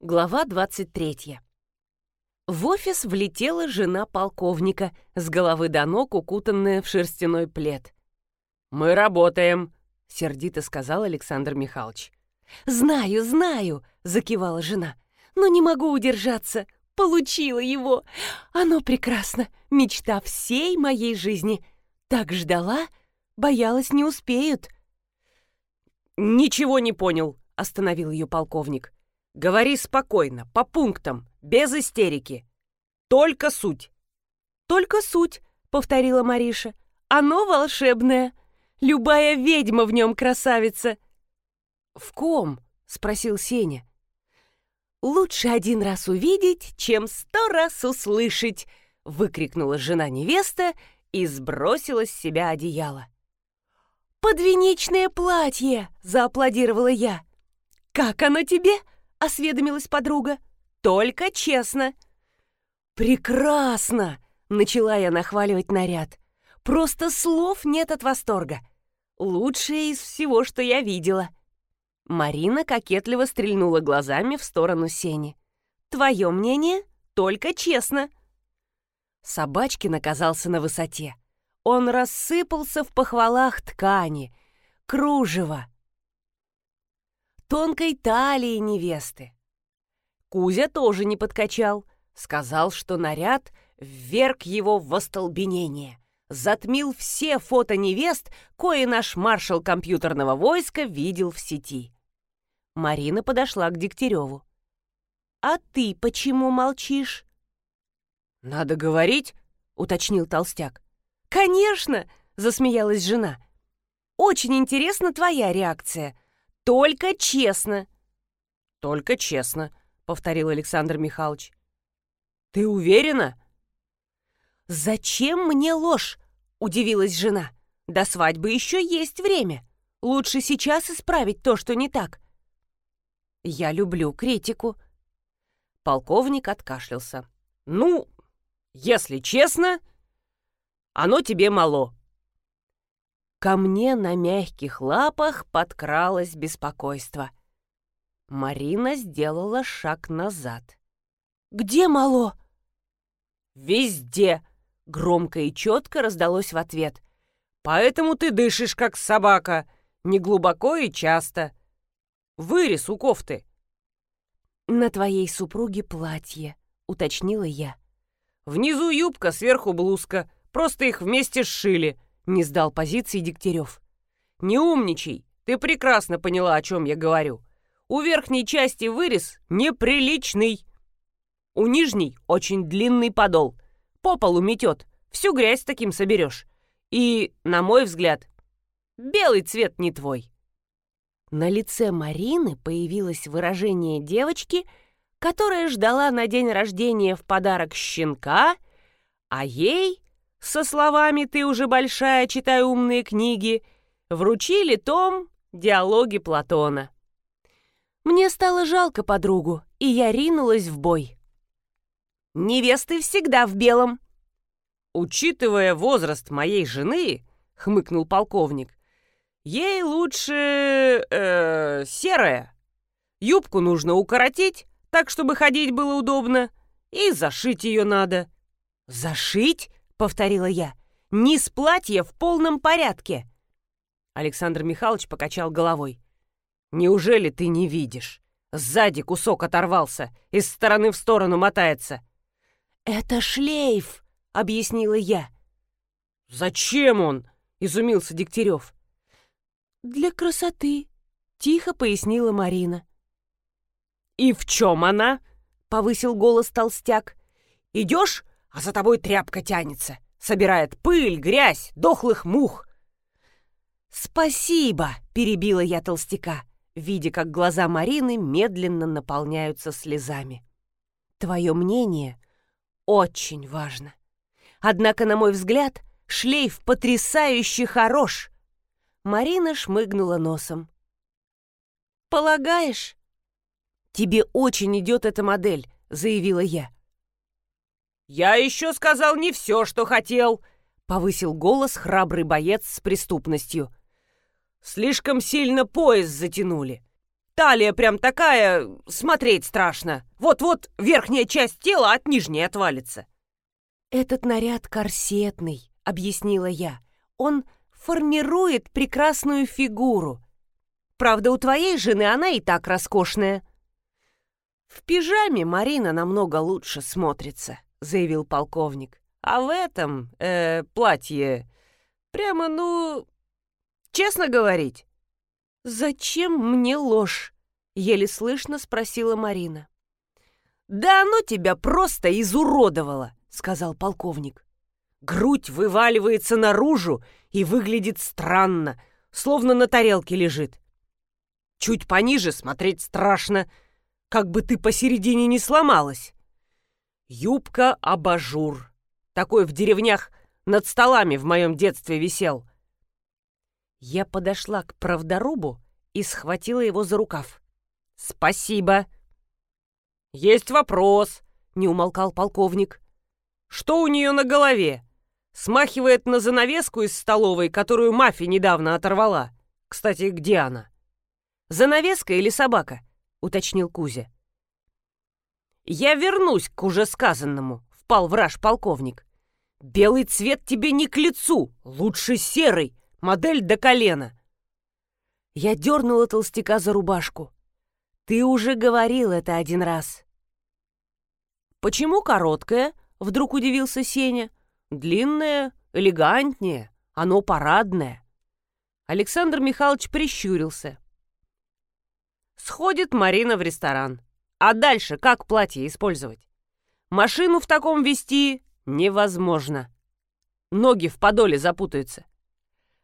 Глава 23. В офис влетела жена полковника, с головы до ног укутанная в шерстяной плед. «Мы работаем», — сердито сказал Александр Михайлович. «Знаю, знаю», — закивала жена, — «но не могу удержаться. Получила его. Оно прекрасно. Мечта всей моей жизни. Так ждала, боялась, не успеют». «Ничего не понял», — остановил ее полковник. Говори спокойно, по пунктам, без истерики. Только суть. Только суть, повторила Мариша. Оно волшебное. Любая ведьма в нем красавица. В ком? спросил Сеня. Лучше один раз увидеть, чем сто раз услышать, выкрикнула жена невеста и сбросила с себя одеяло. «Подвенечное платье!» — зааплодировала я. «Как оно тебе?» — осведомилась подруга. «Только честно». «Прекрасно!» — начала я нахваливать наряд. «Просто слов нет от восторга. Лучшее из всего, что я видела». Марина кокетливо стрельнула глазами в сторону Сени. «Твое мнение? Только честно». Собачкин оказался на высоте. Он рассыпался в похвалах ткани, кружева, тонкой талии невесты. Кузя тоже не подкачал, сказал, что наряд вверг его в остолбенение, затмил все фото невест, кое наш маршал компьютерного войска видел в сети. Марина подошла к Дегтяреву. «А ты почему молчишь?» «Надо говорить», — уточнил толстяк. «Конечно!» — засмеялась жена. «Очень интересна твоя реакция. Только честно. Только честно, повторил Александр Михайлович. Ты уверена? Зачем мне ложь? Удивилась жена. До свадьбы еще есть время. Лучше сейчас исправить то, что не так. Я люблю критику. Полковник откашлялся. Ну, если честно, оно тебе мало. Ко мне на мягких лапах подкралось беспокойство. Марина сделала шаг назад. «Где мало?» «Везде!» — громко и четко раздалось в ответ. «Поэтому ты дышишь, как собака, неглубоко и часто. Вырез у кофты». «На твоей супруге платье», — уточнила я. «Внизу юбка, сверху блузка. Просто их вместе сшили», не сдал позиции Дегтярев. «Не умничай! Ты прекрасно поняла, о чем я говорю. У верхней части вырез неприличный. У нижней очень длинный подол. По полу метет. Всю грязь таким соберешь. И, на мой взгляд, белый цвет не твой». На лице Марины появилось выражение девочки, которая ждала на день рождения в подарок щенка, а ей со словами «ты уже большая, читай умные книги», вручили том «Диалоги Платона». Мне стало жалко подругу, и я ринулась в бой. «Невесты всегда в белом». «Учитывая возраст моей жены», — хмыкнул полковник, «ей лучше... Э, серая. Юбку нужно укоротить, так, чтобы ходить было удобно, и зашить ее надо». «Зашить?» Повторила я. «Низ платья в полном порядке!» Александр Михайлович покачал головой. «Неужели ты не видишь? Сзади кусок оторвался, из стороны в сторону мотается». «Это шлейф», — объяснила я. «Зачем он?» — изумился Дегтярев. «Для красоты», — тихо пояснила Марина. «И в чем она?» — повысил голос толстяк. «Идешь а за тобой тряпка тянется, собирает пыль, грязь, дохлых мух. «Спасибо!» — перебила я толстяка, видя, как глаза Марины медленно наполняются слезами. «Твое мнение очень важно. Однако, на мой взгляд, шлейф потрясающе хорош!» Марина шмыгнула носом. «Полагаешь?» «Тебе очень идет эта модель», — заявила я. «Я еще сказал не все, что хотел», — повысил голос храбрый боец с преступностью. «Слишком сильно пояс затянули. талия прям такая, смотреть страшно. Вот-вот верхняя часть тела от нижней отвалится. «Этот наряд корсетный», — объяснила я. «Он формирует прекрасную фигуру. Правда, у твоей жены она и так роскошная». «В пижаме Марина намного лучше смотрится», — заявил полковник. «А в этом, э, платье, прямо, ну, честно говорить». «Зачем мне ложь?» — еле слышно спросила Марина. «Да оно тебя просто изуродовало», — сказал полковник. «Грудь вываливается наружу и выглядит странно, словно на тарелке лежит. Чуть пониже смотреть страшно, как бы ты посередине не сломалась. Юбка-абажур. Такой в деревнях над столами в моем детстве висел. Я подошла к правдорубу и схватила его за рукав. «Спасибо!» «Есть вопрос!» — не умолкал полковник. «Что у нее на голове? Смахивает на занавеску из столовой, которую мафия недавно оторвала. Кстати, где она?» «Занавеска или собака?» — уточнил Кузя. «Я вернусь к уже сказанному», — впал враж полковник. «Белый цвет тебе не к лицу, лучше серый, модель до колена». Я дернула толстяка за рубашку. «Ты уже говорил это один раз». «Почему короткая?» — вдруг удивился Сеня. «Длинная, элегантнее, оно парадное». Александр Михайлович прищурился. Сходит Марина в ресторан. А дальше как платье использовать? Машину в таком вести невозможно. Ноги в подоле запутаются.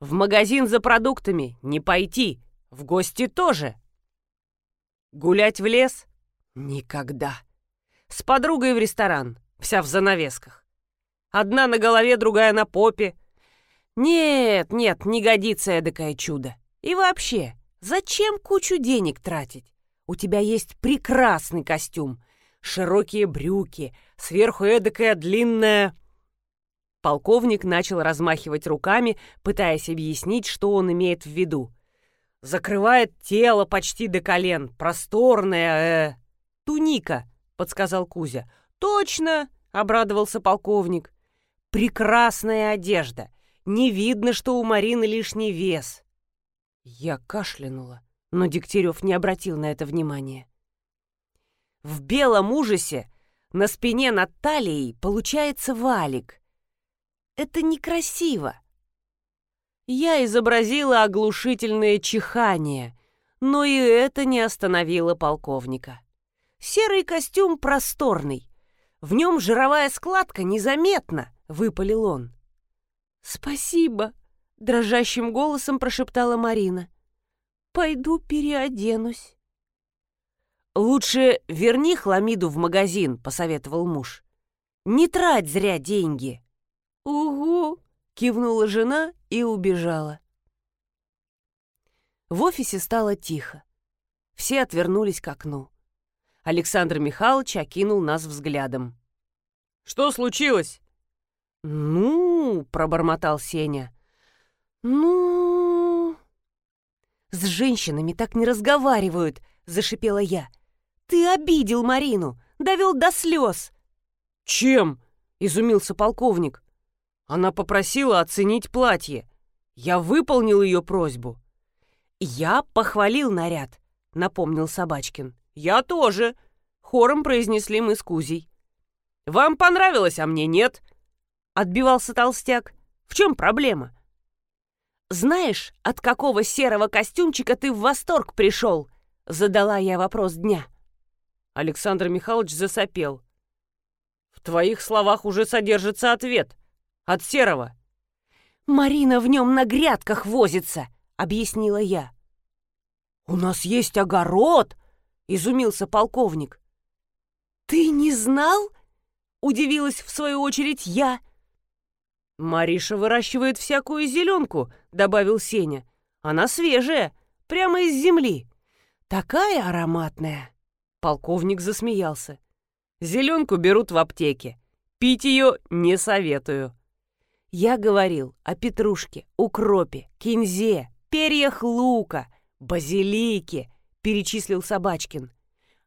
В магазин за продуктами не пойти, в гости тоже. Гулять в лес? Никогда. С подругой в ресторан, вся в занавесках. Одна на голове, другая на попе. Нет, нет, не годится эдакое чудо. И вообще, Зачем кучу денег тратить? У тебя есть прекрасный костюм. Широкие брюки, сверху эдакая длинная... Полковник начал размахивать руками, пытаясь объяснить, что он имеет в виду. Закрывает тело почти до колен, просторная, э... Туника, подсказал Кузя. Точно, обрадовался полковник. Прекрасная одежда. Не видно, что у Марины лишний вес. Я кашлянула, но Дегтярев не обратил на это внимания. В белом ужасе на спине над талией получается валик. Это некрасиво. Я изобразила оглушительное чихание, но и это не остановило полковника. Серый костюм просторный. В нем жировая складка незаметна, выпалил он. «Спасибо», дрожащим голосом прошептала Марина. Пойду переоденусь. Лучше верни хламиду в магазин, посоветовал муж. Не трать зря деньги. Угу, кивнула жена и убежала. В офисе стало тихо. Все отвернулись к окну. Александр Михайлович окинул нас взглядом. «Что случилось?» «Ну...» — пробормотал Сеня. «Ну...» «С женщинами так не разговаривают», — зашипела я. «Ты обидел Марину, довел до слез». «Чем?» — изумился полковник. Она попросила оценить платье. Я выполнил ее просьбу. «Я похвалил наряд», — напомнил Собачкин. «Я тоже», — хором произнесли мы с Кузей. «Вам понравилось, а мне нет», — отбивался толстяк. «В чем проблема? «Знаешь, от какого серого костюмчика ты в восторг пришел?» — задала я вопрос дня. Александр Михайлович засопел. «В твоих словах уже содержится ответ. От серого». «Марина в нем на грядках возится», — объяснила я. «У нас есть огород», — изумился полковник. «Ты не знал?» — удивилась в свою очередь я. «Мариша выращивает всякую зеленку», — добавил Сеня. «Она свежая, прямо из земли. Такая ароматная». Полковник засмеялся. «Зеленку берут в аптеке. Пить ее не советую». Я говорил о петрушке, укропе, кинзе, перьях лука, базилике, — перечислил Собачкин.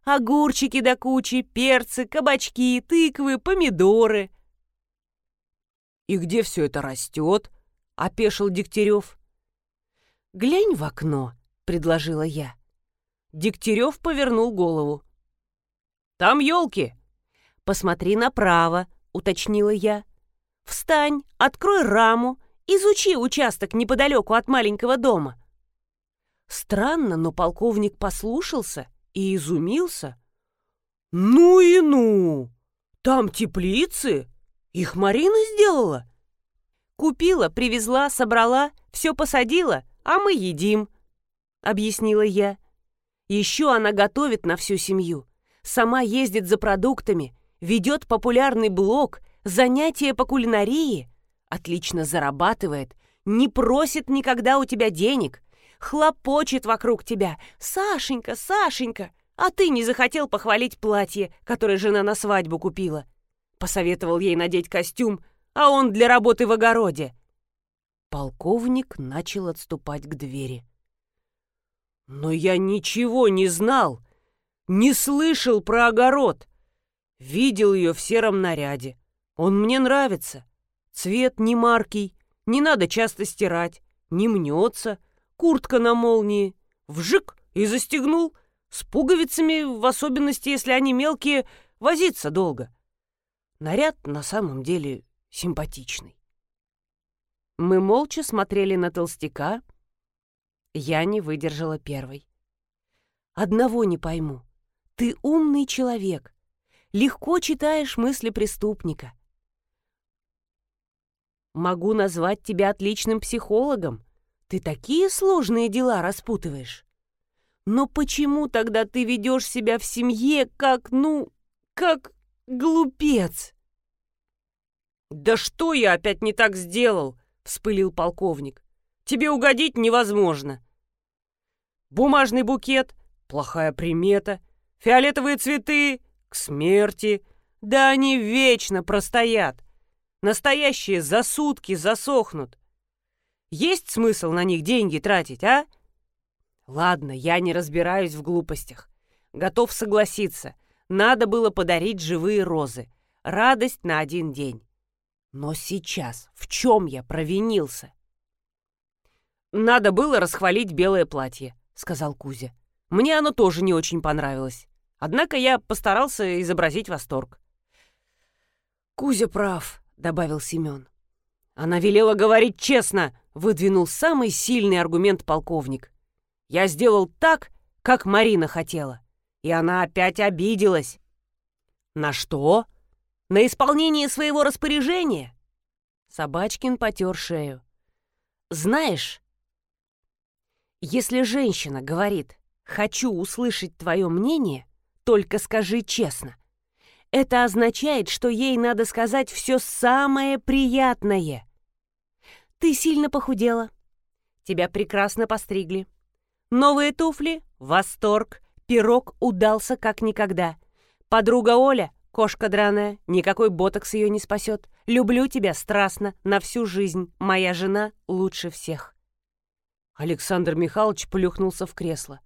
«Огурчики до кучи, перцы, кабачки, тыквы, помидоры». «И где все это растет?» — опешил Дегтярев. «Глянь в окно», — предложила я. Дегтярев повернул голову. «Там елки!» «Посмотри направо», — уточнила я. «Встань, открой раму, изучи участок неподалеку от маленького дома». Странно, но полковник послушался и изумился. «Ну и ну! Там теплицы? Их Марина сделала?» «Купила, привезла, собрала, все посадила, а мы едим», — объяснила я. «Еще она готовит на всю семью, сама ездит за продуктами, ведет популярный блог, занятия по кулинарии, отлично зарабатывает, не просит никогда у тебя денег, хлопочет вокруг тебя. Сашенька, Сашенька, а ты не захотел похвалить платье, которое жена на свадьбу купила. Посоветовал ей надеть костюм, а он для работы в огороде. Полковник начал отступать к двери. «Но я ничего не знал, не слышал про огород. Видел ее в сером наряде. Он мне нравится. Цвет не маркий, не надо часто стирать, не мнется, куртка на молнии. Вжик и застегнул. С пуговицами, в особенности, если они мелкие, возиться долго. Наряд на самом деле симпатичный. Мы молча смотрели на толстяка. Я не выдержала первой. Одного не пойму. Ты умный человек. Легко читаешь мысли преступника. Могу назвать тебя отличным психологом. Ты такие сложные дела распутываешь. Но почему тогда ты ведешь себя в семье как, ну, как глупец? «Да что я опять не так сделал?» — вспылил полковник. «Тебе угодить невозможно. Бумажный букет — плохая примета. Фиолетовые цветы — к смерти. Да они вечно простоят. Настоящие за сутки засохнут. Есть смысл на них деньги тратить, а? Ладно, я не разбираюсь в глупостях. Готов согласиться. Надо было подарить живые розы. Радость на один день. Но сейчас в чем я провинился? «Надо было расхвалить белое платье», — сказал Кузя. «Мне оно тоже не очень понравилось. Однако я постарался изобразить восторг». «Кузя прав», добавил Семен. Она велела говорить честно, выдвинул самый сильный аргумент полковник. Я сделал так, как Марина хотела. И она опять обиделась. На что? На исполнение своего распоряжения? Собачкин потер шею. Знаешь, если женщина говорит «хочу услышать твое мнение», только скажи честно. Это означает, что ей надо сказать все самое приятное. Ты сильно похудела. Тебя прекрасно постригли. Новые туфли — восторг. Пирог удался как никогда. Подруга Оля — кошка драная, никакой ботокс ее не спасет. Люблю тебя страстно, на всю жизнь. Моя жена лучше всех. Александр Михайлович плюхнулся в кресло.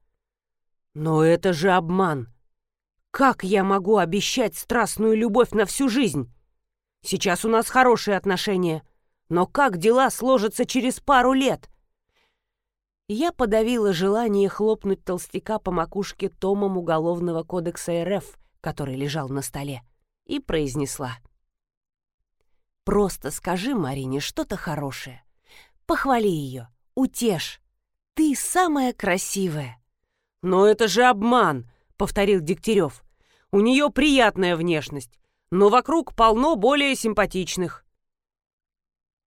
«Но это же обман!» Как я могу обещать страстную любовь на всю жизнь? Сейчас у нас хорошие отношения, но как дела сложатся через пару лет? Я подавила желание хлопнуть толстяка по макушке томом Уголовного кодекса РФ, который лежал на столе, и произнесла. «Просто скажи Марине что-то хорошее. Похвали ее, утешь. Ты самая красивая». «Но это же обман!» — повторил Дегтярев. У нее приятная внешность, но вокруг полно более симпатичных.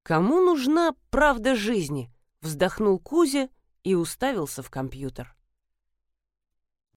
«Кому нужна правда жизни?» — вздохнул Кузя и уставился в компьютер.